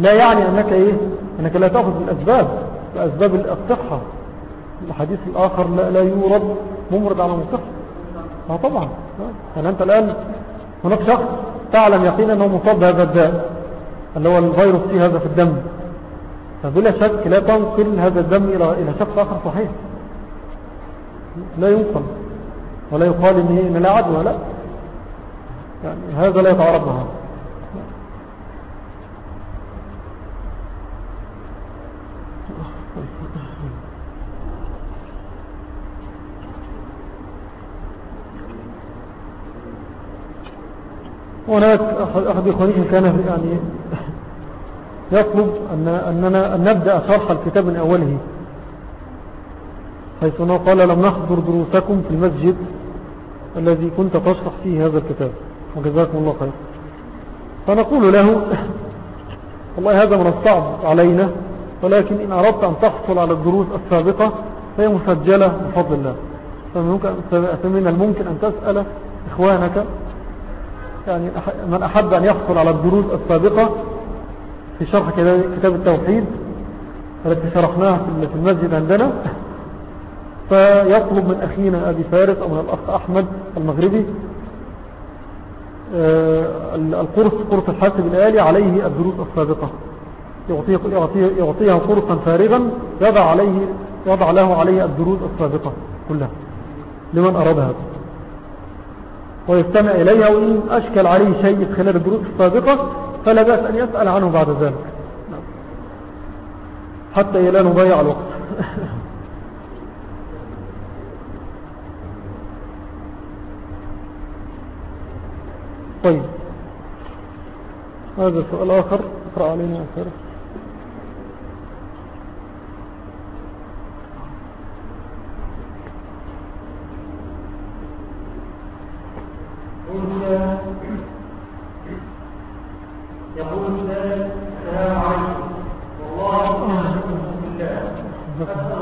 لا يعني أنك إيه؟ أنك لا تأخذ بالأسباب بأسباب الصحه الحديث الآخر لا, لا يورد ممرض على مصح آه طبعا. يعني أنت الآن هناك شخص تعلم يقينا أنه مصاب بهذا الداء اللي هو الفيروس فيه هذا في الدم. فبلا شك لا تنقل هذا الدم إلى شخص آخر صحيح. لا ينقل ولا يقال إن لا عدوى لا. يعني هذا لا يتعارض مع هذا هناك أحد إخوانيكم كان يعني يطلب أن أننا أن نبدأ شرح الكتاب من أوله. حيث أنه قال لم نحضر دروسكم في المسجد الذي كنت تشرح فيه هذا الكتاب. وجزاكم الله خير. فنقول له والله هذا من الصعب علينا ولكن إن أردت أن تحصل على الدروس السابقة فهي مسجلة بفضل الله. فمن الممكن أن تسأل إخوانك يعني من أحب أن يحصل على الدروس السابقة في شرح كتاب التوحيد التي شرحناها في المسجد عندنا. فيطلب من أخينا أبي فارس أو من الأخ أحمد المغربي آه، القرص قرص الحاسب الآلي عليه الدروس السابقة. يعطيه, قرصا فارغا يضع, عليه يضع له عليه الدروس السابقة كلها لمن أراد هذا ويستمع إليها وإن أشكل عليه شيء خلال الدروس السابقة فلا بأس أن يسأل عنه بعد ذلك. حتى لا نضيع الوقت. طيب. هذا سؤال آخر. اقرأ علينا أكثر يقول ذلك السلام عليكم. والله أعلم بالله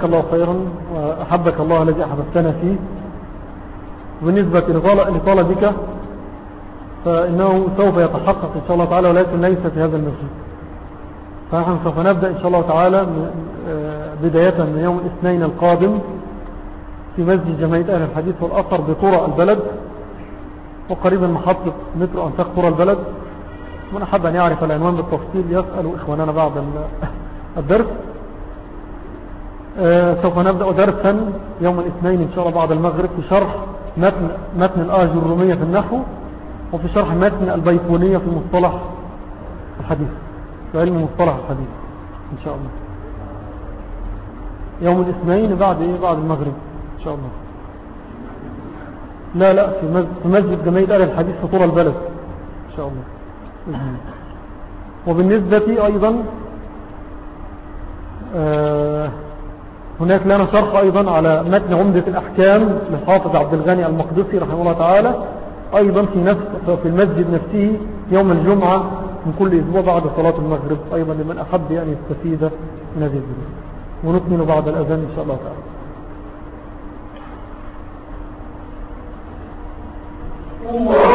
جزاك الله خيرا وأحبك الله الذي أحببتنا فيه. بالنسبة لطلبك فإنه سوف يتحقق إن شاء الله تعالى ولكن ليس في هذا المسجد فنحن سوف نبدأ إن شاء الله تعالى آه، بداية من يوم الاثنين القادم في مسجد جمعية أهل الحديث والأثر بطرى البلد وقريبا محطة مترو أنفاق طرى البلد. من أحب أن يعرف العنوان بالتفصيل يسأل إخواننا بعد الدرس. سوف نبدأ درسا يوم الاثنين إن شاء الله بعد المغرب في شرح متن, متن الآج الرومية في النحو وفي شرح متن البيقونية في مصطلح الحديث في علم مصطلح الحديث إن شاء الله. يوم الاثنين بعد إيه؟ بعد المغرب إن شاء الله. لا لا في مسجد جمعية آل الحديث في طول البلد إن شاء الله. وبالنسبة أيضا آه هناك لنا شرح أيضا على متن عمدة الأحكام للحافظ عبد الغني المقدسي رحمه الله تعالى أيضا في, نفس في المسجد نفسه يوم الجمعة من كل أسبوع بعد صلاة المغرب أيضا لمن أحب أن يستفيد من هذه الدروس ونكمل بعد الأذان إن شاء الله تعالى. الله